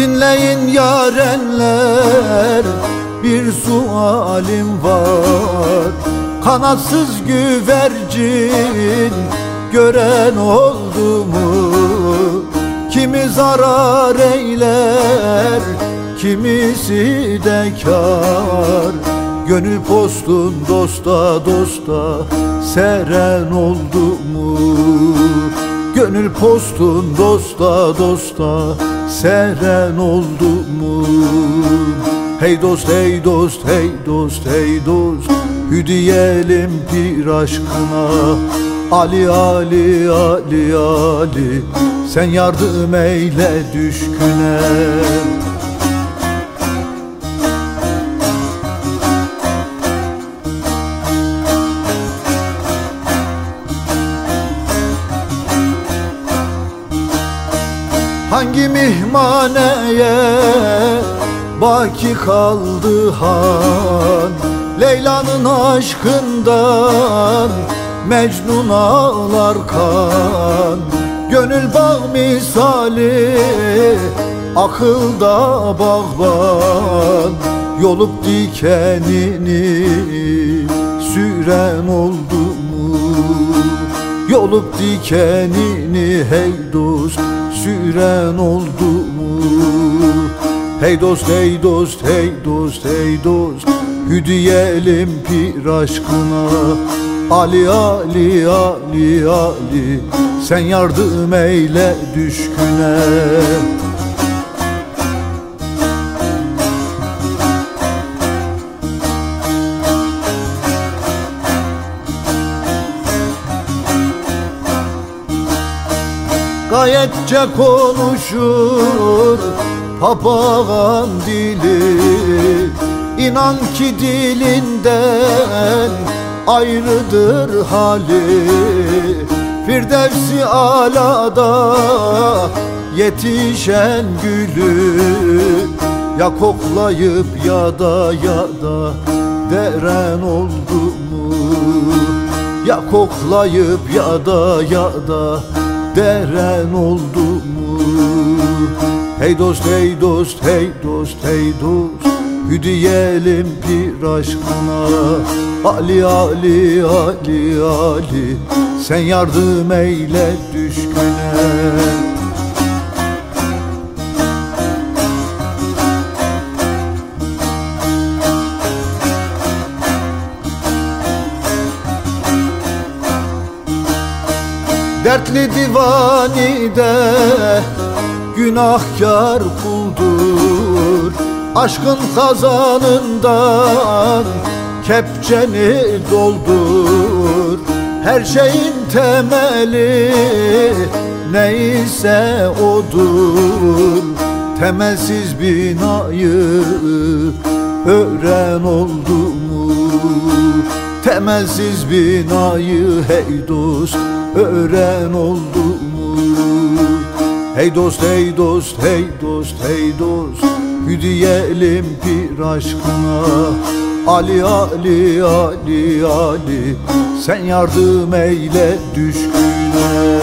Dinleyin yarenler bir sualim var Kanatsız güvercin gören oldu mu? Kimi zarar eyler, kimisi de kar Gönül postun dosta dosta seren oldu mu? Gönül postun dosta dosta seren oldu mu? Hey dost hey dost hey dost hey dost. Hüdiyelim bir aşkına. Ali Ali Ali Ali. Sen yardım eyle düşküne Hangi mihmaneye baki kaldı han Leyla'nın aşkından Mecnun ağlar kan Gönül bağ misali Akılda bağban Yolup dikenini Süren oldu? Yolup dikenini hey dost Süren oldu mu? Hey dost hey dost hey dost hey dost Hüdiyelim bir aşkına Ali Ali Ali Ali Sen yardım eyle düşküne Gayetçe konuşur papağan dili. İnan ki dilinden ayrıdır hali. Firdevsi alada yetişen gülü Ya koklayıp ya da ya da deren oldu mu? Ya koklayıp ya da ya da deren oldu mu? Hey dost hey dost hey dost hey dost Hüdiyelim bir aşkına. Ali Ali Ali Ali Sen yardım eyle düşküne Dertli divanide günahkar kuldur. Aşkın kazanından kepçeni doldur. Her şeyin temeli neyse odur. Temelsiz binayı öğren oldu mu? Temelsiz binayı hey dost öğren oldu? Hey dost hey dost hey dost hey dost Hüdiyelim bir aşkına Ali Ali Ali Ali Sen yardım eyle düşküne